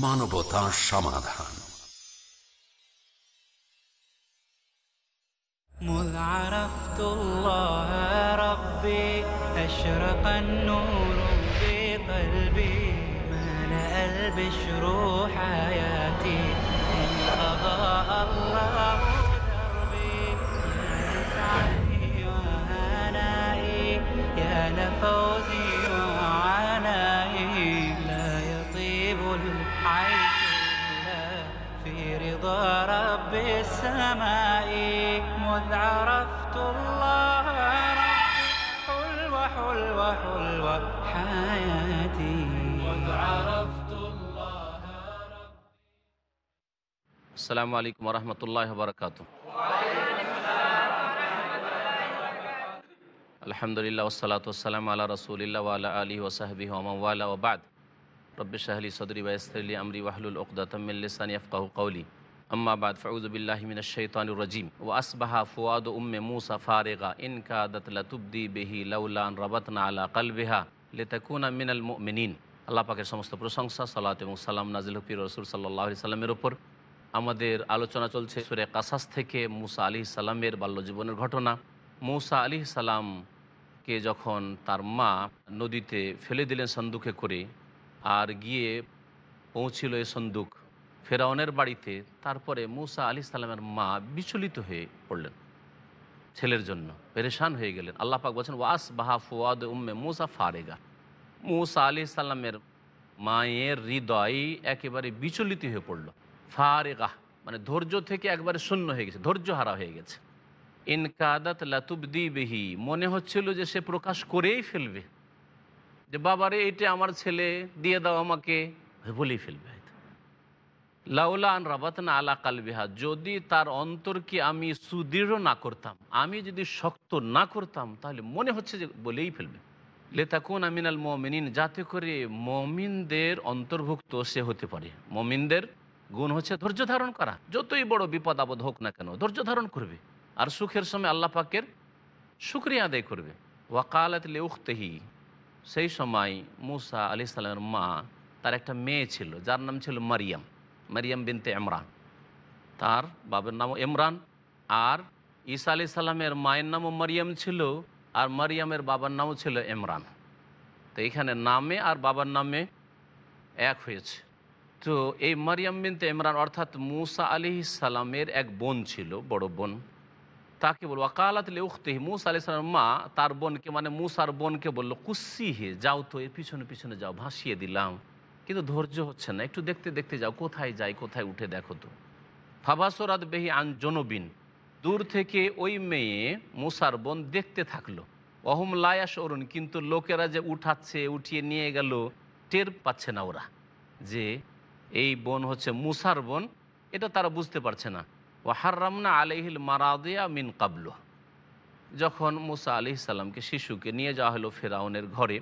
বাংলা মানবতা সমাধান مذ عرفت الله ربي أشرق النور في قلبي ملأ البشر حياتي إن أضاء الله دربي يا لسعدي وهنائي يا لفوزي رضا رب السماء مذ عرفت الله ربي حلوة حلوة حلوة حياتي مذ عرفت الله আসসালামু আলাইকুম রহমতুল্লাহ বরকাত আলহামদুলিল্লাহ ওসালাত ওসালাম আল্লাহ রসুলিল্লা ওয়ালা আলী ওসাহবি ওমাওয়ালা ওবাদ রব্বি শাহলি সদরি ওয়াসলি আমরি ওয়াহলুল উকদাতমিল্লিসানি আফকাহু কৌলি আম্মাবাদ ফৌজবিল্লাহমিন শৈতানুর রাজিম ও আসবাহা ফুয়াদ উম্মে মুসা ফারেগা ইনকা দতলা তুব্দি বেহি লাউলান রবতনা আলা কালবেহা লেতাকুনা মিনাল মিনিন আল্লাহ পাকের সমস্ত প্রশংসা সালাত এবং সালাম নাজিল হফির রসুল সাল্লাহ সাল্লামের ওপর আমাদের আলোচনা চলছে সুরে কাসাস থেকে মুসা আলি সালামের বাল্যজীবনের ঘটনা মৌসা আলি সালামকে যখন তার মা নদীতে ফেলে দিলেন সন্দুকে করে আর গিয়ে পৌঁছিল এই সন্দুক ফেরাউনের বাড়িতে তারপরে মুসা আলি সাল্লামের মা বিচলিত হয়ে পড়লেন। ছেলের জন্য পেরেশান হয়ে গেলেন। আল্লাহ পাক বলছেন ওয়াস বাহা ফুয়াদ উম্মে মুসা ফারেগা। মুসা আলি সাল্লামের মায়ের হৃদয় একেবারে বিচলিত হয়ে পড়ল। ফারেগা মানে ধৈর্য থেকে একবারে শূন্য হয়ে গেছে ধৈর্য হারা হয়ে গেছে। ইনকাদাত লাতুবদি বেহি মনে হচ্ছিল যে সে প্রকাশ করেই ফেলবে। যে বাবারে এটা আমার ছেলে, দিয়ে দাও আমাকে বলেই ফেলবে। হয়তো লাউলা আন রাবাতনা আলা কালবিহা, যদি তার অন্তরকে আমি সুদৃঢ় না করতাম, আমি যদি শক্ত না করতাম, তাহলে মনে হচ্ছে যে বলেই ফেলবে। লেতা লেতাকুন আমিনাল মমিনিন, যাতে করে মমিনদের অন্তর্ভুক্ত সে হতে পারে। মমিনদের গুণ হচ্ছে ধৈর্য ধারণ করা। যতই বড় বিপদ আপদ হোক না কেন, ধৈর্য ধারণ করবে। আর সুখের সময় আল্লাহ পাকের শুক্রিয়া আদায় করবে। ওয়াকালাত লেউখতেহি, সেই সময় মুসা আলি সাল্লামের মা, তার একটা মেয়ে ছিল, যার নাম ছিল মারিয়াম। মারিয়াম বিনতে ইমরান তার বাবার নামও ইমরান আর ঈসা আলি সাল্লামের মায়ের নামও মারিয়াম ছিল আর মারিয়ামের বাবার নামও ছিল ইমরান তো এখানে নামে আর বাবার নামে এক হয়েছে তো এই মারিয়াম বিনতে ইমরান অর্থাৎ মুসা আলি সালামের এক বোন ছিল বড় বোন. তাকে বলব আকালাত উখতেহি মুসা আলি সালামের মা তার বোনকে মানে মুসার বোনকে বলল কুসি হে যাও তো এর পিছনে পিছনে যাও, ভাসিয়ে দিলাম। কিন্তু ধৈর্য হচ্ছে না। একটু দেখতে দেখতে যাও, কোথায় যাই, কোথায় উঠে দেখো তো। ফাবাসরাত বেহি আন জনবিন। দূর থেকে ওই মেয়ে, মুসার বোন দেখতে থাকল। অহম লায়াস অরুণ কিন্তু লোকেরা যে উঠাচ্ছে, উঠিয়ে নিয়ে গেল, টের পাচ্ছে না ওরা। যে এই বোন হচ্ছে মুসার বোন, এটা তারা বুঝতে পারছে না। ও হার্রামনা আলহিল মারাদিয়া মিন কাবল যখন মুসা আলি সাল্লামকে শিশুকে নিয়ে যাওয়া হলো ফেরাউনের ঘরে,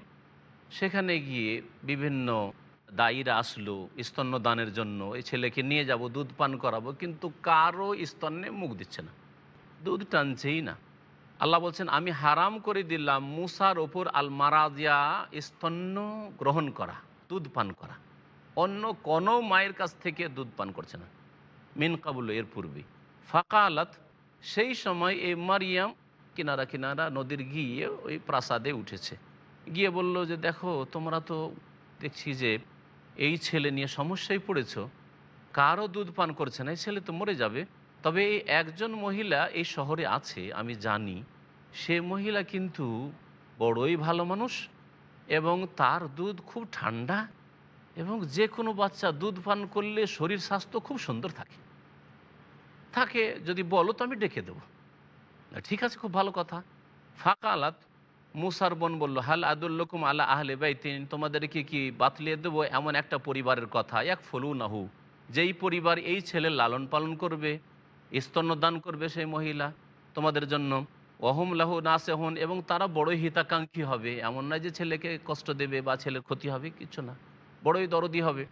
সেখানে গিয়ে বিভিন্ন দায়ীরা আসলো স্তন্যদানের জন্য, এই ছেলেকে নিয়ে যাব, দুধ পান করাবো, কিন্তু কারও স্তন্যে মুখ দিচ্ছে না, দুধ টানছেই না। আল্লাহ বলছেন, আমি হারাম করে দিলাম মুসার ওপর আল মারাজিয়া স্তন্য গ্রহণ করা, দুধ পান করা। অন্য কোনো মায়ের কাছ থেকে দুধ পান করছে না। মিন কাবুল, এর পূর্বে। ফাঁকা আলাত সেই সময় এই মারিয়াম কিনারা কিনারা নদীর গিয়ে ওই প্রাসাদে উঠেছে। গিয়ে বলল যে, দেখো, তোমরা তো দেখছি যে এই ছেলে নিয়ে সমস্যায় পড়েছ, কারও দুধ পান করছে না, এই ছেলে তো মরে যাবে। তবে এই একজন মহিলা এই শহরে আছে, আমি জানি। সে মহিলা কিন্তু বড়ই ভালো মানুষ এবং তার দুধ খুব ঠান্ডা এবং যে কোনো বাচ্চা দুধ পান করলে শরীর স্বাস্থ্য খুব সুন্দর থাকে। থাকে, যদি বলো তো আমি ডেকে দেবো। ঠিক আছে, খুব ভালো কথা। ফাঁকা আলাত। মুসার বোন বলল, হাল আদুল্লকুম আল্লাহ আহলে বাইতিন? তোমাদেরকে কি বাতলিয়ে দেবো? এমন একটা পরিবারের কথা। এক ফলু নাহু যেই পরিবার এই ছেলে লালন পালন করবে, স্তন্যদান করবে সেই মহিলা তোমাদের জন্য। অহম লাহু নাসে হন এবং তারা বড়ই হিতাকাঙ্ক্ষী হবে। এমন নয় যে ছেলেকে কষ্ট দেবে বা ছেলের ক্ষতি হবে, কিছু না। বড়ই দরদি হবে।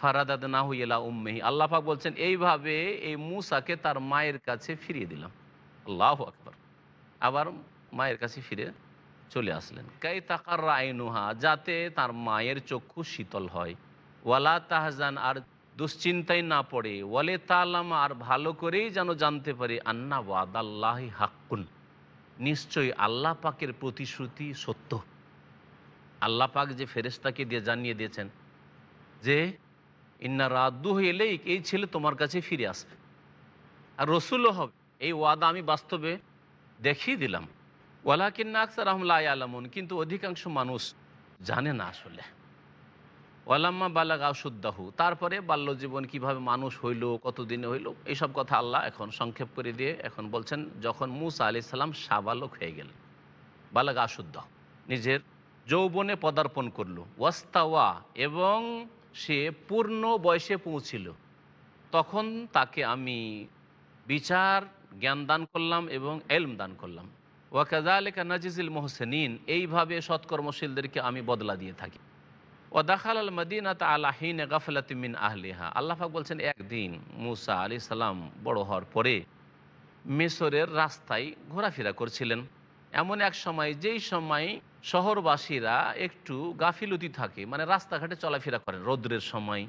ফারাদাদ না হইলা উম্মেহি। আল্লাহ পাক বলছেন, এইভাবে এই মুসাকে তার মায়ের কাছে ফিরিয়ে দিলাম। আল্লাহ আকবর। আবার মায়ের কাছে ফিরে চলে আসলেন। কাই তাকার আইনুহা, যাতে তার মায়ের চক্ষু শীতল হয়। ওয়ালা তাহজান, আর দুশ্চিন্তায় না পড়ে। ওয়ালে তালাম, আর ভালো করেই যেন জানতে পারে আন্না ওয়াদাল্লাহি হাক্কুন। নিশ্চয়ই আল্লাহ পাকের প্রতিশ্রুতি সত্য। আল্লাহ পাক যে ফেরেস্তাকে দিয়ে জানিয়ে দিয়েছেন যে, ইন্না রাদ্দু এলেই এই ছেলে তোমার কাছে ফিরে আসবে। আর রসুলও হবে। এই ওয়াদা আমি বাস্তবে দেখিয়ে দিলাম। ওয়ালাকিন্না আকসার আহমলা আলামুন কিন্তু অধিকাংশ মানুষ জানে না আসলে। ওয়ালাম্মা বালাগ আশুদ্দাহু তারপরে বাল্য জীবন কীভাবে মানুষ হইল, কতদিনে হইল এইসব কথা আল্লাহ এখন সংক্ষেপ করে দিয়ে এখন বলছেন, যখন মুসা আলি সাল্লাম সাবালক হয়ে গেলেন, বালাগ আশুদ্দাহ নিজের যৌবনে পদার্পণ করল, ওয়াস্তাওয়া, এবং সে পূর্ণ বয়সে পৌঁছিল। তখন তাকে আমি বিচার, জ্ঞান দান করলাম এবং এলম দান করলাম। ওয়াকাজালেকা নাজিজুল মোহসেনিন, এইভাবে সৎকর্মশীলদেরকে আমি বদলা দিয়ে থাকি। ও দাখাল আল মদিনাত আলাহিন গাফলাতিমিন আহলিহা। আল্লাহাক বলছেন, একদিন মুসা আলি সালাম বড় হওয়ার পরে মিশরের রাস্তায় ঘোরাফেরা করছিলেন। এমন এক সময়, যেই সময় শহরবাসীরা একটু গাফিলতি থাকে মানে রাস্তাঘাটে চলাফেরা করেন, রৌদ্রের সময়,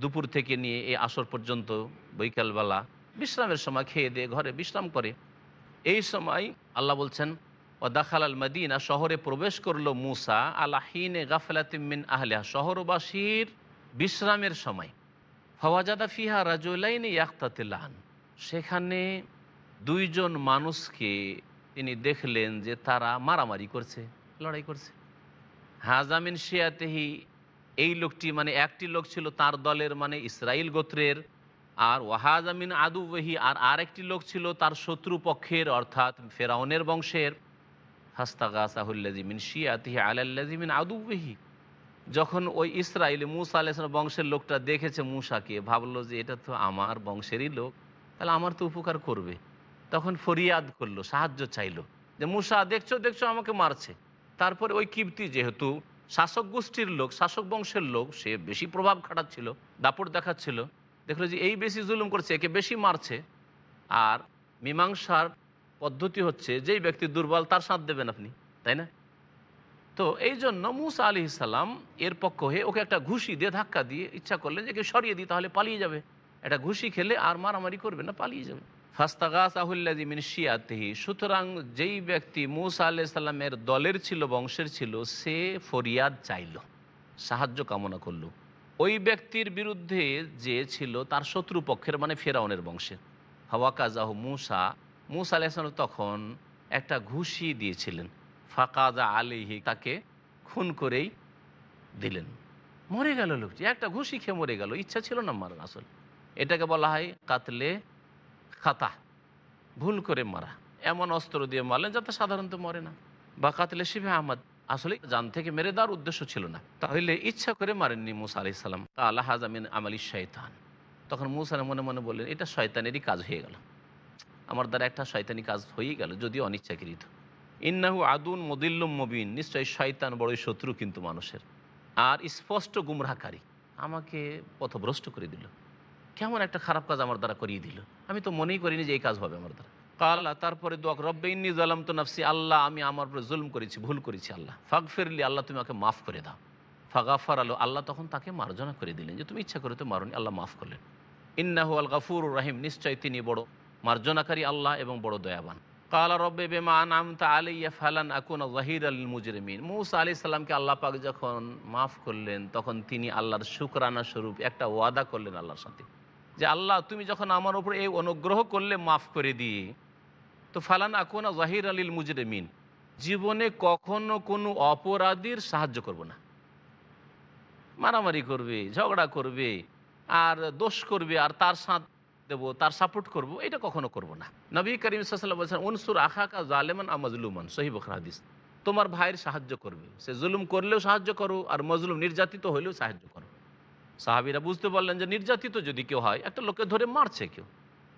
দুপুর থেকে নিয়ে এই আসর পর্যন্ত, বৈকালবেলা, বিশ্রামের সময় খেয়ে দিয়ে ঘরে বিশ্রাম করে। এই সময় আল্লাহ বলছেন ও দাখাল আল মদিনা শহরে প্রবেশ করল মুসা, আলাহিনে গাফলাতিমিন আহলিয়া শহরবাসীর বিশ্রামের সময়। ফওয়াজাদা ফিহা রাজুলাইন ইয়াক্তাতিল্লাহান সেখানে দুইজন মানুষকে তিনি দেখলেন যে তারা মারামারি করছে, লড়াই করছে। হাজামিন শিয়াতেহি এই লোকটি মানে একটি লোক ছিল তার দলের মানে ইসরাইল গোত্রের আর ওয়াহাজামিন আদুবহি আর আরেকটি লোক ছিল তার শত্রু পক্ষের, অর্থাৎ ফেরাউনের বংশের। হাস্তাগাসাহুল্লাজিমিন শিয়াতিহি আলাল্লাজিমিন আদুবহি যখন ওই ইসরায়েলি মুসা আলাইসলাম বংশের লোকটা দেখেছে মুসাকে, ভাবলো যে এটা তো আমার বংশেরই লোক, তাহলে আমার তো উপকার করবে। তখন ফরিয়াদ করল, সাহায্য চাইলো যে, মুসা, দেখছ দেখছ, আমাকে মারছে। তারপরে ওই কিপ্তি যেহেতু শাসক গোষ্ঠীর লোক, শাসক বংশের লোক, সে বেশি প্রভাব খাটাচ্ছিল, দাপট দেখাচ্ছিল। দেখল যে এই বেশি জুলুম করছে, একে বেশি মারছে। আর মীমাংসার পদ্ধতি হচ্ছে, যেই ব্যক্তি দুর্বল তার সাথ দেবেন আপনি, তাই না? তো এই জন্য মুসা আলি ইসাল্লাম এর পক্ষ হয়ে ওকে একটা ঘুষি দিয়ে ধাক্কা দিয়ে ইচ্ছা করলেন যে কেউ সরিয়ে দিই, তাহলে পালিয়ে যাবে। একটা ঘুষি খেলে আর মারামারি করবে না, পালিয়ে যাবে। ফাস্তাগাস আহুল্লাজি মিন শিয়াতেহি, সুতরাং যেই ব্যক্তি মুসা আল্লাহ সাল্লামের দলের ছিল, বংশের ছিল, সে ফরিয়াদ চাইল, সাহায্য কামনা করল। ওই ব্যক্তির বিরুদ্ধে যে ছিল তার শত্রু পক্ষের মানে ফেরাউনের বংশের হাওয়া কাজাহ মুসা মুসা আলাইসলাম তখন একটা ঘুষি দিয়েছিলেন। ফাকাজা আলিহি তাকে খুন করেই দিলেন। মরে গেল লোকটি, একটা ঘুষি খেয়ে মরে গেল, ইচ্ছা ছিল না মারার আসল। এটাকে বলা হয় কাতলে খাতা, ভুল করে মারা। এমন অস্ত্র দিয়ে মারলেন যাতে সাধারণত মরে না। বা কাতলে শিবে আহমদ আসলে জান থেকে মেরে দেওয়ার উদ্দেশ্য ছিল না। তাহলে ইচ্ছা করে মারেননি মুসা আলি সাল্লাম তা আল্লাহ হাজামিন আমালি শয়তান। তখন মুসা মনে মনে বললেন, এটা শয়তানেরই কাজ হয়ে গেল। আমার দ্বারা একটা শয়তানি কাজ হয়েই গেল, যদিও অনিচ্ছাকৃত। ইন্নাহু আদুন মদিল্লুম মবিন। নিশ্চয়ই শয়তান বড়ই শত্রু কিন্তু মানুষের। আর স্পষ্ট গুমরাহকারী। আমাকে পথভ্রষ্ট করে দিল। কেমন একটা খারাপ কাজ আমার দ্বারা করিয়ে দিল। আমি তো মনেই করিনি যে এই কাজ হবে আমার দ্বারা। কাল্লা তারপরে দোয়াক রব্বে ইন্নি জালাম তো নাফসি, আল্লাহ আমি আমার উপরে জুলম করেছি, ভুল করেছি, আল্লাহ। ফাগ ফেরলি আল্লাহ তুমি আমাকে মাফ করে দাও। ফাগাফার আলো আল্লাহ তখন তাকে মার্জনা করে দিলেন যে, তুমি ইচ্ছা করে তো মারুনি, আল্লাহ মাফ করলেন। ইন্নাহু আল গাফুর রাহিম নিশ্চয় তিনি বড় মার্জনাকারী আল্লাহ এবং বড় দয়াবান। কালা, রব্বে, বেমা নামতা আলিয়া ফালান আকুন জাহির আল মুজরিমিন। মুসা আলি সাল্লামকে আল্লাহ পাক যখন মাফ করলেন, তখন তিনি আল্লাহর শুকরানা স্বরূপ একটা ওয়াদা করলেন আল্লাহর সাথে। যে, আল্লাহ, তুমি যখন আমার উপর এই অনুগ্রহ করলে মাফ করে দিয়ে তো ফালান আকুনা জাহির আলীল মুজরিমিন। জীবনে কখনো কোনো অপরাধীর সাহায্য করব না। মারামারি করবে, ঝগড়া করবে, আর দোষ করবে, আর তার সাথ দেবো, তার সাপোর্ট করব, এটা কখনো করব না। নবী করিম সাল্লাম বলছেন, উনসুর আখাকা জালেমান আমজলুমান সহি বখর হাদিস। তোমার ভাইয়ের সাহায্য করবে। সে জুলুম করলেও সাহায্য করো, আর মজলুম নির্যাতিত হলেও সাহায্য করো। সাহাবিরা বুঝতে পারলেন যে নির্যাতিত যদি কেউ হয়, একটা লোকে ধরে মারছে কেউ।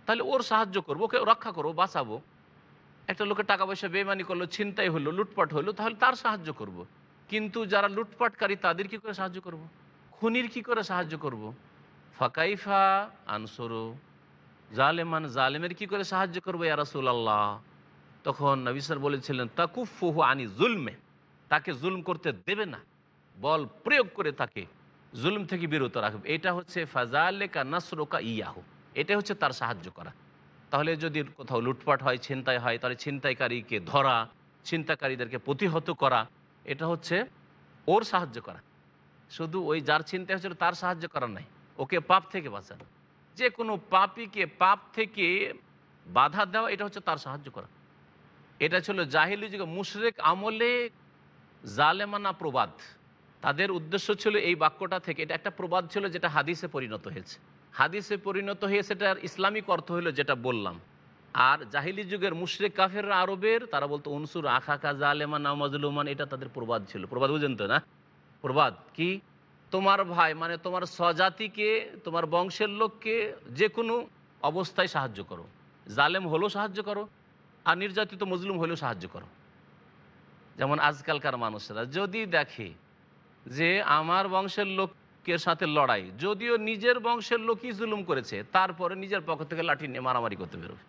তাহলে ওর সাহায্য করব, ওকে রক্ষা করব, বাঁচাবো। একটা লোকের টাকা পয়সা বেমানি করল, ছিনতাই হলো, লুটপাট হলো, তাহলে তার সাহায্য করব। কিন্তু যারা লুটপাটকারী, তাদের কি করে সাহায্য করব। খুনির কি করে সাহায্য করব। ফাকাইফা আনসরো, জালেমান জালেমের কি করে সাহায্য করব ইয়ারাসুল আল্লাহ তখন নবিসার বলেছিলেন, তাকুফুহু আনি জুলমে তাকে জুলম করতে দেবে না বল প্রয়োগ করে তাকে জুলুম থেকে বিরত রাখবে এটা হচ্ছে ফাজালেকা নাসরোকা ইয়াহু এটা হচ্ছে তার সাহায্য করা তাহলে যদি কোথাও লুটপাট হয়, ছিনতাই হয়, তাহলে ছিনতাইকারীকে ধরা ছিনতাকারীদেরকে প্রতিহত করা, এটা হচ্ছে ওর সাহায্য করা। শুধু ওই যার চিন্তা হচ্ছিল তার সাহায্য করা নাই ওকে পাপ থেকে বাঁচানো। যে কোনো পাপিকে পাপ থেকে বাধা দেওয়া, এটা হচ্ছে তার সাহায্য করা। এটা ছিল জাহিলি যুগে মুশরেক আমলে জালেমানা প্রবাদ। তাদের উদ্দেশ্য ছিল এই বাক্যটা থেকে, এটা একটা প্রবাদ ছিল যেটা হাদিসে পরিণত হয়েছে। হাদিসে পরিণত হয়ে সেটার ইসলামিক অর্থ হলো যেটা বললাম। আর জাহিলি যুগের মুশরেক কাফের আরবের, তারা বলতো, উনসুর আখাকা জালেমান মাজলুমান এটা তাদের প্রবাদ ছিল। প্রবাদ বুঝেন তো, না? প্রবাদ কি? তোমার ভাই মানে তোমার স্বজাতিকে, তোমার বংশের লোককে যে কোনো অবস্থায় সাহায্য করো। জালেম হলেও সাহায্য করো, আর নির্যাতিত মজলুম হলেও সাহায্য করো। যেমন আজকালকার মানুষেরা যদি দেখে যে আমার বংশের লোকের সাথে লড়াই, যদিও নিজের বংশের লোকই জুলুম করেছে, তারপরে নিজের পক্ষ থেকে লাঠি নিয়ে মারামারি করতে বেরোবে।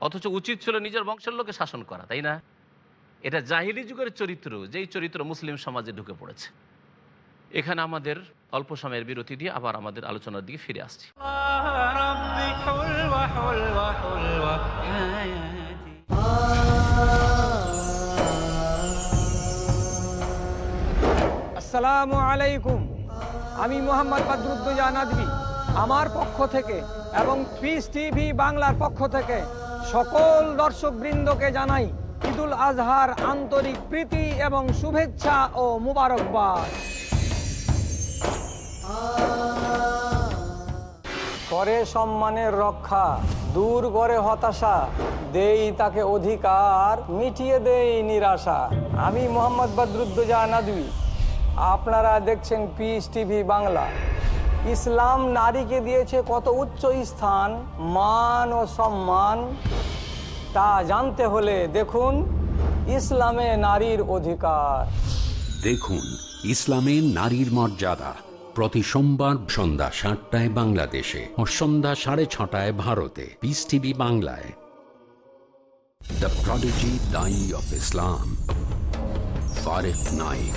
অথচ উচিত ছিল নিজের বংশের লোকে শাসন করা, তাই না? এটা জাহিলি যুগের চরিত্র, যেই চরিত্র মুসলিম সমাজে ঢুকে পড়েছে। এখানে আমাদের অল্প সময়ের বিরতি দিয়ে আবার আমাদের আলোচনার দিকে ফিরে আসছি। Oh আসসালামু আলাইকুম। আমি মোহাম্মদ বদরুদ্দোজা নাদবি। আমার পক্ষ থেকে এবং পিস টিভি বাংলার পক্ষ থেকে সকল দর্শকবৃন্দকে জানাই ঈদুল আজহার আন্তরিক প্রীতি এবং শুভেচ্ছা ও মুবারকবাদ। করে সম্মানের রক্ষা, দূর করে হতাশা, দেই তাকে অধিকার, মিটিয়ে দেই নিরাশা। আমি মোহাম্মদ বদরুদ্দোজা নাদবি। আপনারা দেখছেন পিস টিভি বাংলা। ইসলাম নারীকে দিয়েছে কত উচ্চ স্থান, মান ও সম্মান, তা জানতে হলে দেখুন ইসলামে নারীর অধিকার। দেখুন ইসলামে নারীর মর্যাদা প্রতি সোমবার সন্ধ্যা সাতটায় বাংলাদেশে ও সন্ধ্যা সাড়ে ছটায় ভারতে। পিস টিভি বাংলায়। দ্য প্রডিজি দাই অফ ইসলাম ফারেক Naik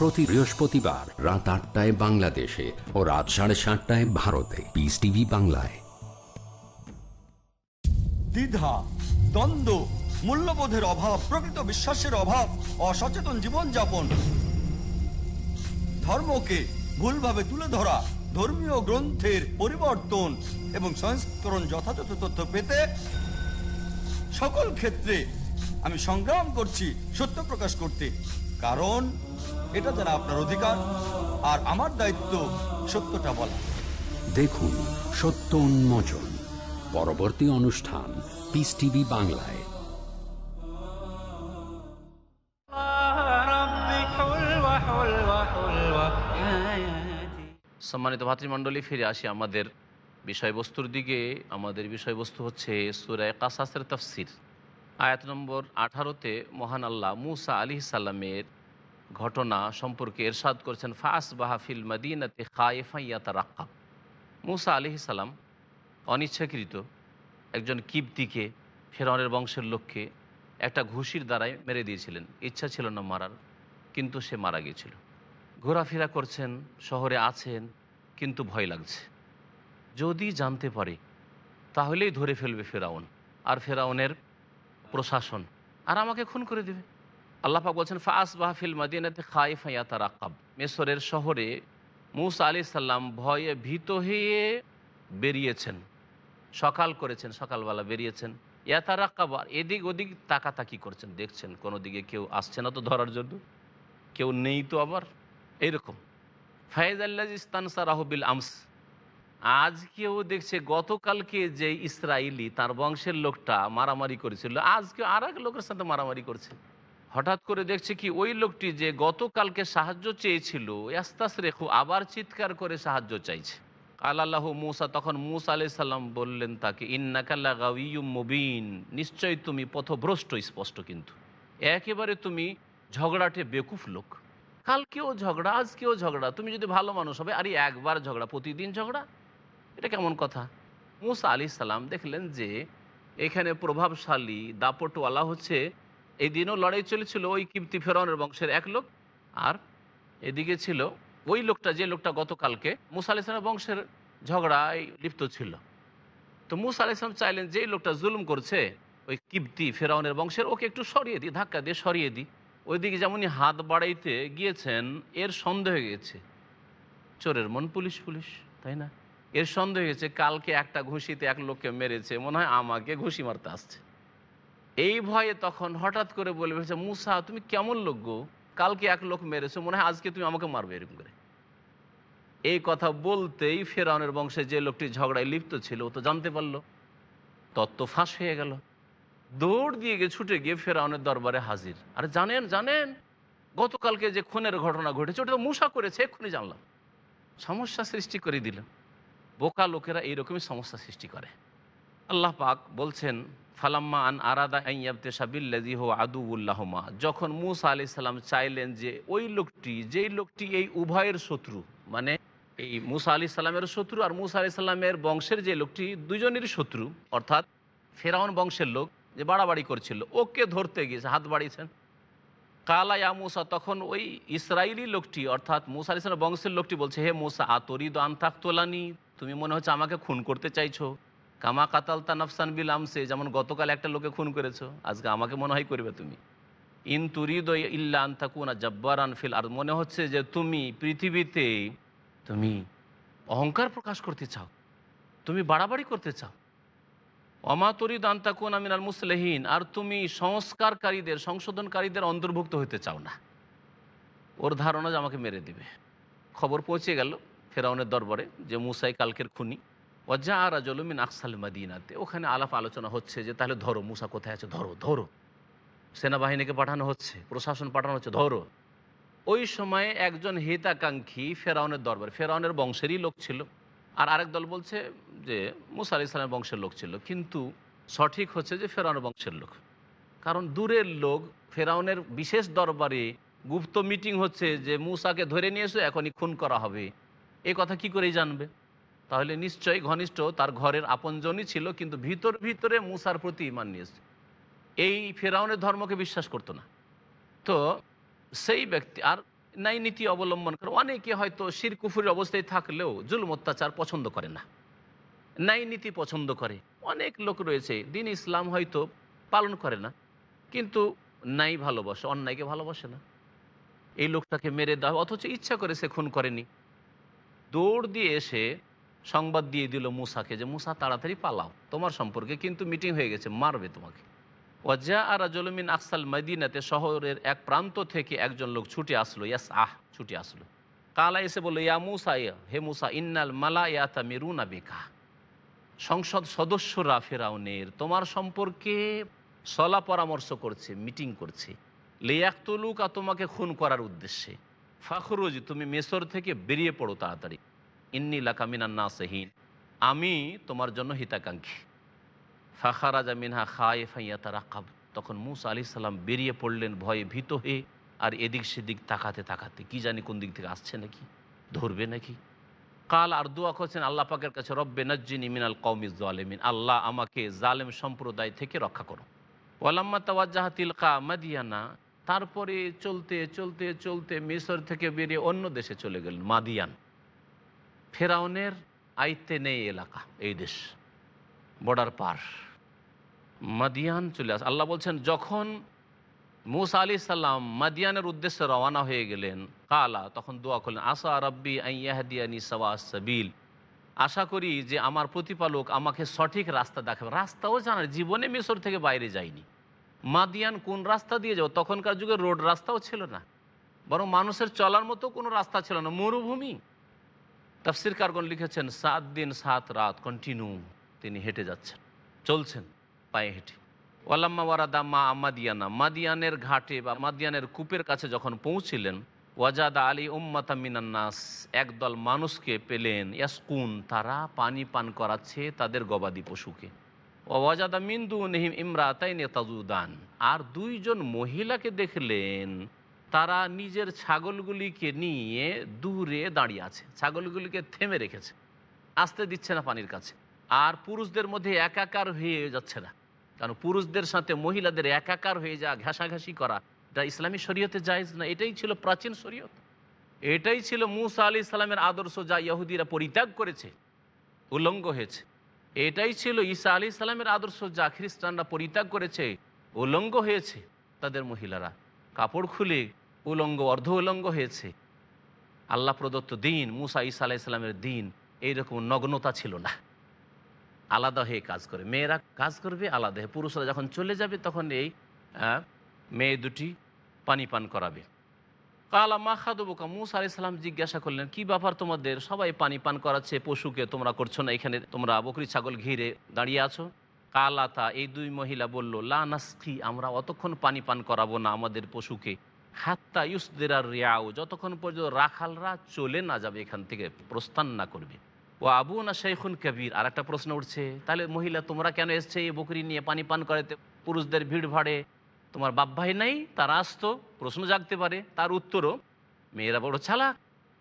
প্রতি বৃহস্পতিবার রাত আটটায় বাংলাদেশে ও রাত সাড়ে সাতটায় ভারতে। পিস টিভি বাংলায়। দ্বিধা, দ্বন্দ্ব, মূল্যবোধের অভাব, প্রকৃত বিশ্বাসের অভাব, অসচেতন জীবনযাপন। ধর্মকে ভুলভাবে তুলে ধরা, ধর্মীয় গ্রন্থের পরিবর্তন এবং সংস্করণ যথাযথ তথ্য পেতে সকল ক্ষেত্রে আমি সংগ্রাম করছি সত্য প্রকাশ করতে। কারণ এটা তারা আপনার অধিকার আর আমার দায়িত্ব সত্যটা বলা। দেখুন সত্য উন্মোচন পরবর্তী অনুষ্ঠান পিস টিভি বাংলায়। সম্মানিত ভাতৃমণ্ডলী ফিরে আসি আমাদের বিষয়বস্তুর দিকে। আমাদের বিষয়বস্তু হচ্ছে সুরায় কাসাসের তফসির। আয়াত নম্বর আঠারোতে মহান আল্লাহ মুসা আলি সাল্লামের ঘটনা সম্পর্কে এরশাদ করেছেন ফাস বাহাফিল মদিনাতে খায়েফাইয়াতা রাক্কা মুসা আলি সালাম অনিচ্ছাকৃত একজন কিপ্তিকে ফেরনের বংশের লোককে একটা ঘুষির দ্বারাই মেরে দিয়েছিলেন। ইচ্ছা ছিল না মারার, কিন্তু সে মারা গিয়েছিল। ঘোরাফেরা করছেন, শহরে আছেন, কিন্তু ভয় লাগছে। যদি জানতে পারে, তাহলেই ধরে ফেলবে ফেরাউন আর ফেরাউনের প্রশাসন। আর আমাকে খুন করে দেবে। আল্লাপাক বলছেন ফাস বাহফিল মাদিনাতে খাই ফাইয়া তার আকাব মেসরের শহরে মুসা আলি সাল্লাম ভয়ে ভীত হয়ে বেরিয়েছেন। সকাল করেছেন, সকালবেলা বেরিয়েছেন। ইয়াতারা কাবার এদিক ওদিক তাকাতাকি করছেন। দেখছেন, কোনো দিকে কেউ আসছে না তো ধরার জন্য, কেউ নেই তো আবার। এইরকম। ফায়েজ আল্লাহ ইস্তানসা রাহবিল আমস। আজকেও দেখছে, গতকালকে যে ইসরায়েলি তার বংশের লোকটা মারামারি করেছিল আজকে আর এক লোকের সাথে মারামারি করছে। হঠাৎ করে দেখছে কি ওই লোকটি যে গতকালকে সাহায্য চেয়েছিল আস্তাস রেখু আবার চিৎকার করে সাহায্য চাইছে। আল্লাহ মুসা, তখন মুসা আলাই সাল্লাম বললেন তাকে ইন্নাকাল্লা মুবিন। নিশ্চয়ই তুমি পথভ্রষ্ট, স্পষ্ট কিন্তু। একেবারে তুমি ঝগড়াটে বেকুফ লোক। কালকেও ঝগড়া, আজকেও ঝগড়া। তুমি যদি ভালো মানুষ হবে, আরে একবার ঝগড়া, প্রতিদিন ঝগড়া? এটা কেমন কথা? মুসা আলি সাল্লাম দেখলেন যে, এখানে প্রভাবশালী, দাপটওয়ালা হচ্ছে এই দিনও লড়াই চলেছিল ওই কিপ্তি ফেরাউনের বংশের এক লোক। আর এদিকে ছিল ওই লোকটা, যে লোকটা গতকালকে মুসা আলি সালামের বংশের ঝগড়ায় লিপ্ত ছিল। তো মুসা আলি সালাম চাইলেন যে লোকটা জুলুম করছে, ওই কিপ্তি ফেরাউনের বংশের, ওকে একটু সরিয়ে দিই, ধাক্কা দিয়ে সরিয়ে দিই। ওইদিকে যেমনই হাত বাড়াইতে গিয়েছেন, এর সন্দেহ হয়ে গেছে। চোরের মন পুলিশ পুলিশ, তাই না? এর সন্দেহ হয়েছে কালকে একটা ঘুষিতে এক লোককে মেরেছে, মনে হয় আমাকে ঘুষি মারতে আসছে। এই ভয়ে তখন হঠাৎ করে বলে ফেলছে, মুসা, তুমি কেমন লোক গো? কালকে এক লোক মেরেছো, মনে হয় আজকে তুমি আমাকে মারবে এরকম করে। এই কথা বলতেই ফেরাউনের বংশে যে লোকটি ঝগড়ায় লিপ্ত ছিল, ও তো জানতে পারল। তত্ত্ব ফাঁস হয়ে গেল। দৌড় দিয়ে গিয়ে ছুটে গিয়ে ফেরাউনের দরবারে হাজির। আর জানেন জানেন, গতকালকে যে খুনের ঘটনা ঘটেছে, ওটা তো মুসা করেছে, এক্ষুনি জানলাম। সমস্যা সৃষ্টি করে দিল বোকা লোকেরা এইরকমই সমস্যা সৃষ্টি করে। আল্লাহ পাক বলছেন ফালাম্মা আন আরাদা আইয়াবতে সাবিল্লাজি হো আদুউল্লাহমা যখন মুসা আলি সাল্লাম চাইলেন যে ওই লোকটি, যেই লোকটি এই উভয়ের শত্রু মানে এই মুসা আলি সাল্লামের শত্রু আর মুসা আলি সাল্লামের বংশের যে লোকটি, দুজনেরই শত্রু, অর্থাৎ ফেরাউন বংশের লোক যে বাড়াবাড়ি করছিল, ওকে ধরতে গিয়েছে, হাত বাড়িয়েছেন। কালা ইয়া মুসা, তখন ওই ইসরায়েলি লোকটি, অর্থাৎ মুসা আলি সাল্লাম বংশের লোকটি বলছে, হে মুসা আতরিদ আনতাক তোলানি তুমি মনে হচ্ছে আমাকে খুন করতে চাইছো। কামা কাতাল তা নফসান বিল আমসে, যেমন গতকাল একটা লোকে খুন করেছ, আজকে আমাকে মনে হয় করবে তুমি। ইন তুরিদ ইল্লা আন্তাকুনা জব্বারান ফিল আর মনে হচ্ছে যে তুমি পৃথিবীতে, তুমি অহংকার প্রকাশ করতে চাও, তুমি বাড়াবাড়ি করতে চাও। অমা তরিদ আন্তাকুন আমিনাল মুসলেহীন, আর তুমি সংস্কারকারীদের, সংশোধনকারীদের অন্তর্ভুক্ত হতে চাও না। ওর ধারণা যে আমাকে মেরে দিবে। খবর পৌঁছে গেল ফেরাউনের দরবারে যে মুসাই কালকের খুনি। অজা আর জলমিন আকসাল মাদিনাতে। ওখানে আলাপ আলোচনা হচ্ছে যে, তাহলে ধরো, মুসা কোথায় আছে? ধরো ধরো। সেনাবাহিনীকে পাঠানো হচ্ছে, প্রশাসন পাঠানো হচ্ছে, ধরো। ওই সময়ে একজন হিতাকাঙ্ক্ষী ফেরাউনের দরবারে, ফেরাউনের বংশেরই লোক ছিল। আর আরেক দল বলছে যে, মুসা আলি ইসলামের বংশের লোক ছিল। কিন্তু সঠিক হচ্ছে যে, ফেরাউনের বংশের লোক। কারণ দূরের লোক, ফেরাউনের বিশেষ দরবারে গুপ্ত মিটিং হচ্ছে যে, মুসাকে ধরে নিয়ে এসো, এখনই খুন করা হবে। এ কথা কি করেই জানবে? তাহলে নিশ্চয়ই ঘনিষ্ঠ তার ঘরের আপনজনই ছিল, কিন্তু ভিতর ভিতরে মুসার প্রতি ইমান নিয়েছে এই ফেরাউনের ধর্মকে বিশ্বাস করতো না। তো সেই ব্যক্তি আর নাই নীতি অবলম্বন করে অনেকে হয়তো শির কুফুরের অবস্থায় থাকলেও জুলম অত্যাচার পছন্দ করে না। ন্যায় নীতি পছন্দ করে। অনেক লোক রয়েছে, দিন ইসলাম হয়তো পালন করে না, কিন্তু নাই ভালোবাসে, অন্যায়কে ভালোবাসে না। এই লোকটাকে মেরে দেওয়া, অথচ ইচ্ছা করে সে খুন করেনি। দৌড় দিয়ে এসে সংবাদ দিয়ে দিল মুসাকে যে, মুসা, তাড়াতাড়ি পালাও। তোমার সম্পর্কে কিন্তু মিটিং হয়ে গেছে, মারবে তোমাকে। ওয়াজা আর জলমিন আকসাল মদিনাতে, শহরের এক প্রান্ত থেকে একজন লোক ছুটে আসলো। ইয়াস আহ ছুটে আসলো। কালা, এসে বলল, ইয়া মুসা হে মুসা, ইন্নাল মালা ইয়াতা মেরুনা বেকা। সংসদ সদস্যরা ফেরাউনের, তোমার সম্পর্কে সলা পরামর্শ করছে, মিটিং করছে। লেয়াকতলুকা, তোমাকে খুন করার উদ্দেশ্যে। ফাখরুজ, তুমি মেসর থেকে বেরিয়ে পড়ো তাড়াতাড়ি। ইন্নি লাকামিনান নাসহীন আমি তোমার জন্য হিতাকাঙ্ক্ষী ফাখারাজা মিনহা খায়ে ফাইয়া তারা কাব তখন মুসা আলি সাল্লাম বেরিয়ে পড়লেন ভয়ে ভীত হয়ে, আর এদিক সেদিক তাকাতে তাকাতে কি জানি কোন দিক থেকে আসছে নাকি? ধরবে নাকি? কাল আর দোয়া করছেন আল্লাহ পাকের কাছে, রব্বে নজ্জিন মিনাল কৌমিজ জালেমিন আল্লাহ আমাকে জালেম সম্প্রদায় থেকে রক্ষা করো ওয়ালাম্মা তাওয়াজ্জাহ তিলকা মাদিয়ানা তারপরে চলতে চলতে চলতে মিশর থেকে বেরিয়ে অন্য দেশে চলে গেলেন মাদিয়ান। ফেরাউনের আইতে নেই এলাকা, এই দেশ। বর্ডার পার। মাদিয়ান চলে আস। আল্লাহ বলছেন, যখন মুসা আলি সাল্লাম মাদিয়ানের উদ্দেশ্যে রওয়ানা হয়ে গেলেন, কালা, তখন দোয়া করলেন আসা রব্বি আইয়াহদিয়ানি সওয়া আশা করি যে আমার প্রতিপালক আমাকে সঠিক রাস্তা দেখাবে। রাস্তাও জানার জীবনে মিশর থেকে বাইরে যায়নি। মাদিয়ান কোন রাস্তা দিয়ে যাব? তখনকার যুগে রোড রাস্তাও ছিল না। বরং মানুষের চলার মতো কোনো রাস্তা ছিল না। মরুভূমি। তাফসির কারগন লিখেছেন, সাত দিন সাত রাত কন্টিনিউ তিনি হেঁটে যাচ্ছেন, চলছেন পায়ে হেঁটে। ওয়ালাম্মা ওয়ারাদা মা মাদিয়ানা, মাদিয়ানের ঘাটে বা মাদিয়ানের কূপের কাছে যখন পৌঁছিলেন, ওয়াজাদা আলী উম্মাতা মিনান্নাস একদল মানুষকে পেলেন, ইয়াসকুন, তারা পানি পান করাচ্ছে তাদের গবাদি পশুকে। ওয়াজাদা মিন্দু নেহিম ইমরাতাই নেতাজুদান আর দুইজন মহিলাকে দেখলেন তারা নিজের ছাগলগুলিকে নিয়ে দূরে দাঁড়িয়ে আছে, ছাগলগুলিকে থেমে রেখেছে, আসতে দিচ্ছে না পানির কাছে। আর পুরুষদের মধ্যে একাকার হয়ে যাচ্ছে না, কারণ পুরুষদের সাথে মহিলাদের একাকার হয়ে যা ঘেঁষাঘাসি করা, এটা ইসলামী শরীয়তে জায়েজ না, এটাই ছিল প্রাচীন শরীয়ত। এটাই ছিল মুসা আলি ইসলামের আদর্শ যা ইহুদিরা পরিত্যাগ করেছে উল্লঙ্গ হয়েছে। এটাই ছিল ঈসা আলি ইসলামের আদর্শ যা খ্রিস্টানরা পরিত্যাগ করেছে, উলঙ্গ হয়েছে তাদের মহিলারা। কাপড় খুলে উলঙ্গ, অর্ধ উলঙ্গ হয়েছে। আল্লাহ প্রদত্ত দিন, মুসা ঈসা আলাহ ইসলামের দিন, এইরকম নগ্নতা ছিল না। আলাদা হয়ে কাজ করে। মেয়েরা কাজ করবে আলাদা হয়ে। পুরুষরা যখন চলে যাবে, তখন এই মেয়ে দুটি পানি পান করাবে। কালা মা খাদবুকা, মুসা আলি সাল্লাম জিজ্ঞাসা করলেন, কি ব্যাপার তোমাদের? সবাই পানি পান করাচ্ছে, পশুকে তোমরা করছ না? এখানে তোমরা বকরি, ছাগল ঘিরে দাঁড়িয়ে আছো? কালা তা, এই দুই মহিলা বলল, লা নাস্কি আমরা অতক্ষণ পানি পান করাবো না আমাদের পশুকে। হাত্তা ইউসদের আর রিয়াও যতক্ষণ পর্যন্ত রাখালরা চলে না যাবে এখান থেকে, প্রস্থান না করবে। ও আবু না শেখুন কবির আর একটা প্রশ্ন উঠছে, তাহলে মহিলা তোমরা কেন এসছে এই বকরি নিয়ে পানি পান করাতে? পুরুষদের ভিড় ভাড়ে। তোমার বাপ ভাই নাই, তারা আসতো, প্রশ্ন জাগতে পারে, তার উত্তরও। মেয়েরা বড় চালাক।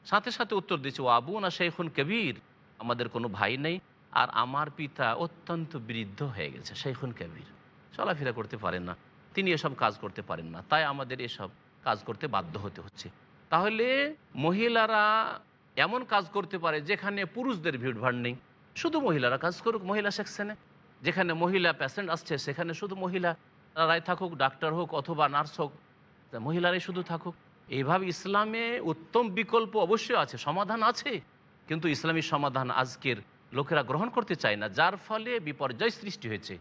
সাথে সাথে উত্তর দিচ্ছে ও আবু না শেখুন কবির, আমাদের কোনো ভাই নেই, আর আমার পিতা অত্যন্ত বৃদ্ধ হয়ে গেছে শেখুন কবির। চলাফেরা করতে পারেন না, তিনি এসব কাজ করতে পারেন না, তাই আমাদের এসব কাজ করতে বাধ্য হতে হচ্ছে। তাহলে মহিলারা এমন কাজ করতে পারে যেখানে পুরুষদের ভিড়ভাড় নেই। শুধু মহিলারা কাজ করুক, মহিলা সেকশনে যেখানে মহিলা পেশেন্ট আসছে, সেখানে শুধু মহিলারাই থাকুক ডাক্তার হোক অথবা নার্স হোক মহিলারাই শুধু থাকুক। এইভাবে ইসলামে উত্তম বিকল্প অবশ্যই আছে, সমাধান আছে। কিন্তু ইসলামী সমাধান আজকের লোকেরা গ্রহণ করতে চায় না, যার ফলে বিপর্যয় সৃষ্টি হয়েছে,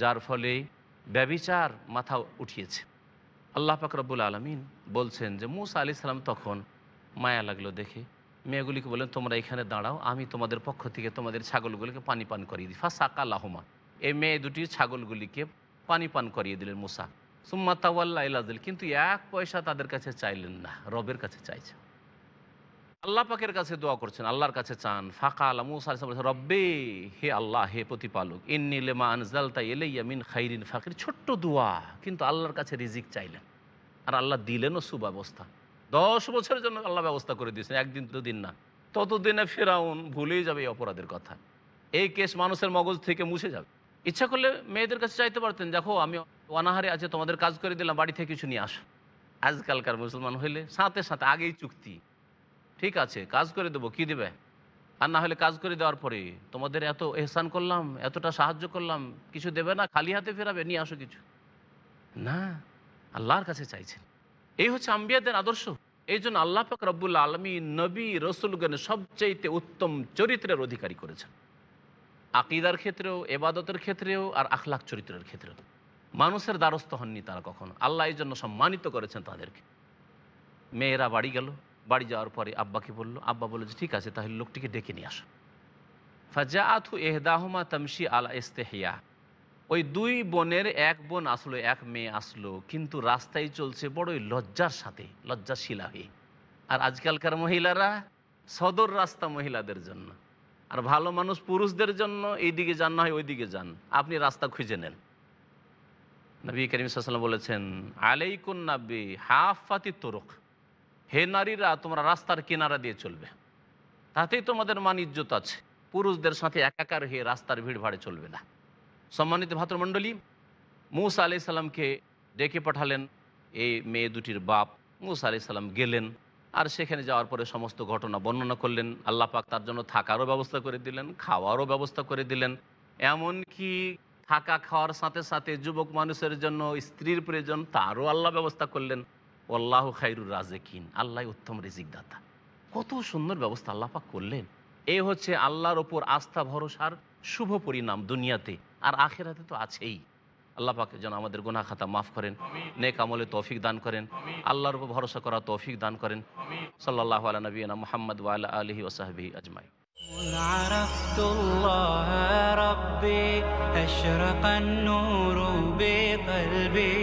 যার ফলে ব্যবিচার মাথা উঠিয়েছে। আল্লাহ ফাকরাবুল আলমিন বলছেন যে, মুসা আলি সালাম তখন মায়া লাগল দেখে। মেয়েগুলিকে বলেন তোমরা এখানে দাঁড়াও, আমি তোমাদের পক্ষ থেকে তোমাদের ছাগলগুলিকে পানি পান করিয়ে দিই। ফাঁসা লাহমা এই মেয়ে দুটি ছাগলগুলিকে পানি পান করিয়ে দিলেন মুসা। সুম্মা তাওয়াল্লা ইলাদিল কিন্তু এক পয়সা তাদের কাছে চাইলেন না, রবের কাছে চাইছে। আল্লাহ পাকের কাছে দোয়া করছেন আল্লাহর কাছে চান। ফাঁকা আল্লাহ মুসা আলাইহিস বলছেন, রব্বে হে আল্লাহ হে প্রতিপালক ইন্নি লেমা আনজালতা এলাইয়া মিন খাইরিন ফাকির। ছোট্ট দোয়া কিন্তু আল্লাহর কাছে রিজিক চাইলেন। আর আল্লাহ দিলেনও সুব্যবস্থা। দশ বছরের জন্য আল্লাহ ব্যবস্থা করে দিয়েছেন একদিন দুদিন না। ততদিনে ফেরাউন ভুলেই যাবে এই অপরাধের কথা। এই কেস মানুষের মগজ থেকে মুছে যাবে। ইচ্ছা করলে মেয়েদের কাছে চাইতে পারতেন দেখো আমি অনাহারে আছে তোমাদের কাজ করে দিলাম বাড়ি থেকে কিছু নিয়ে আসো। আজকালকার মুসলমান হইলে সাথে সাথে আগেই চুক্তি। ঠিক আছে, কাজ করে দেবো, কি দেবে? আর না হলে কাজ করে দেওয়ার পরে, তোমাদের এত এহসান করলাম, এতটা সাহায্য করলাম, কিছু দেবে না? খালি হাতে ফেরাবে? নিয়ে আসো কিছু। না, আল্লাহর কাছে চাইছেন। এই হচ্ছে আম্বিয়াদের আদর্শ। এই জন্য আল্লাহ পাক রব্বুল আলমী নবী রসুলগণের সবচাইতে উত্তম চরিত্রের অধিকারী করেছেন। আকিদার ক্ষেত্রেও, এবাদতের ক্ষেত্রেও আর আখলাক চরিত্রের ক্ষেত্রেও। মানুষের দ্বারস্থ হননি তারা কখনো। আল্লাহ এই জন্য সম্মানিত করেছেন তাদেরকে। মেয়েরা বাড়ি গেল বাড়ি যাওয়ার পরে আব্বাকে বলল, আব্বা বলল যে ঠিক আছে, তাহলে লোকটিকে ডেকে নিয়ে আসো। ফাজা আথু এহদাহমা তামসি আলা ইস্তেহিয়া। ওই দুই বোনের এক বোন আসলো, এক মেয়ে আসলো, কিন্তু রাস্তায় চলছে বড়ই লজ্জার সাথে লজ্জাশীলা হয়ে আর আজকালকার মহিলারা সদর রাস্তা মহিলাদের জন্য। আর ভালো মানুষ পুরুষদের জন্য এইদিকে যান, না হয় ওইদিকে যান। আপনি রাস্তা খুঁজে নেন। নবী করিম সাল্লাম বলেছেন, আলাইকুন নাবি হাফাতি তোরক। হে নারীরা, তোমরা রাস্তার কিনারা দিয়ে চলবে। তাতেই তোমাদের মান ইজ্জত আছে। পুরুষদের সাথে একাকার হয়ে রাস্তার ভিড় ভাড়ে চলবে না। সম্মানিত ভাতৃমণ্ডলী, মুসা আলি সাল্লামকে ডেকে পাঠালেন এই মেয়ে দুটির বাপ। মুসা আলি সাল্লাম গেলেন আর সেখানে যাওয়ার পরে সমস্ত ঘটনা বর্ণনা করলেন। আল্লাহ পাক তার জন্য থাকারও ব্যবস্থা করে দিলেন, খাওয়ারও ব্যবস্থা করে দিলেন। এমনকি থাকা খাওয়ার সাথে সাথে যুবক মানুষের জন্য স্ত্রীর প্রয়োজন তারও আল্লাহ ব্যবস্থা করলেন। আল্লাহ খাইরুর রাজেকিন আল্লাহ উত্তম রিজিক দাতা কত সুন্দর ব্যবস্থা আল্লাহ পাক করলেন এই হচ্ছে আল্লাহর ওপর আস্থা ভরসার শুভ পরিণাম দুনিয়াতে আর আখেরাতে তো আছেই আল্লাহ পাকে যেন আমাদের গুনাহ খাতা মাফ করেন নেক আমলে তৌফিক দান করেন আল্লাহর উপর ভরসা করা তৌফিক দান করেন সাল্লাহ আলা নবীনা মোহাম্মদ ওয়ালা আলহি ওসাহাবি আজমাই مذ عرفت الله ربي أشرق النور بقلبي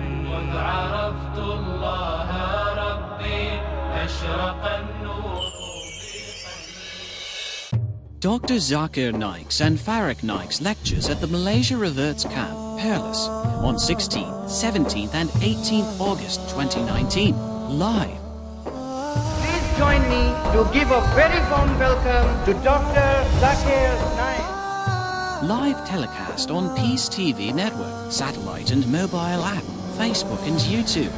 عرفت الله ربي أشرق النور Dr. Zakir Naik's and Farrak Naik's lectures at the Malaysia Reverts Camp, Peerless, on 16th, 17th, and 18th August 2019, live. Please join me to give a very warm welcome to Dr. Zakir Naik. Live telecast on Peace TV network, satellite and mobile app, Facebook and YouTube.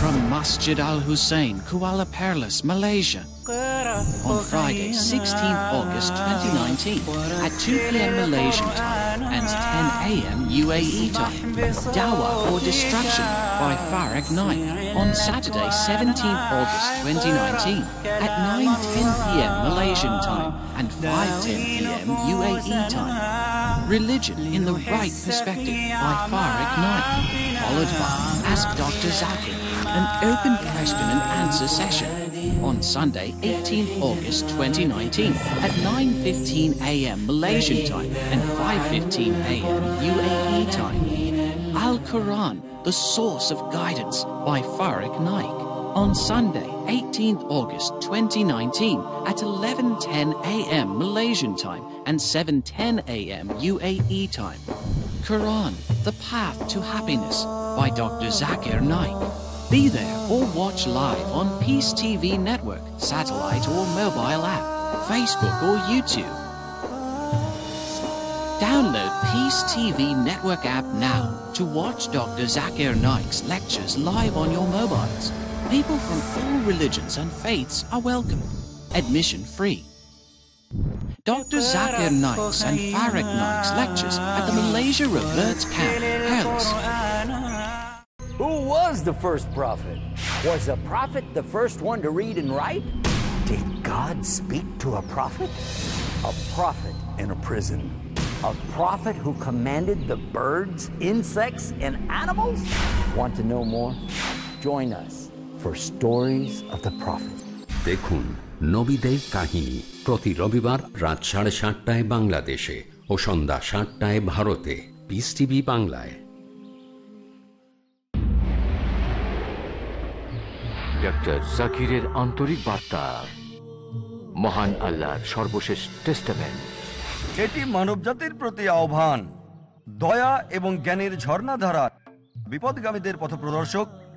From Masjid Al Hussein, Kuala Perlis, Malaysia. On Friday, 16th August 2019 at 2 p.m. Malaysian time and 10 a.m. UAE time. Dawah or Destruction by Farag Night on Saturday, 17th August 2019 at 9.10 p.m. Malaysian time and 5.10 p.m. UAE time. Religion in the Right Perspective by Farag Night. Followed by Ask Dr. Zakir, an open question and answer session on Sunday, 18th August 2019 at 9.15 a.m. Malaysian time and 5.15 a.m. UAE time. Al-Quran, the source of guidance by Farik Naik on Sunday, 18th August 2019 at 11.10 a.m. Malaysian time and 7.10 a.m. UAE time. Quran, The Path to Happiness by Dr. Zakir Naik. Be there or watch live on Peace TV Network, satellite or mobile app, Facebook or YouTube. Download Peace TV Network app now to watch Dr. Zakir Naik's lectures live on your mobiles. People from all religions and faiths are welcome. Admission free. Dr. Zakir Naik's and Farag Naik's lectures at the Malaysia Reverts Camp, Paris. Who was the first prophet? Was a prophet the first one to read and write? Did God speak to a prophet? A prophet in a prison. A prophet who commanded the birds, insects, and animals? Want to know more? Join us for Stories of the Prophet. দেখুন নবীদের কাহিনী প্রতি রবিবার রাত সাড়ে সাতটায় বাংলাদেশে ও সন্ধ্যা সাতটায় ভারতে। পিস টিভি বাংলায়। ডক্টর জাকিরের আন্তরিক বার্তা। মহান আল্লাহর সর্বশেষ টেস্টামেন্ট এটি মানবজাতির প্রতি আহ্বান। দয়া এবং জ্ঞানের ঝর্ণাধারা। বিপদগামীদের পথপ্রদর্শক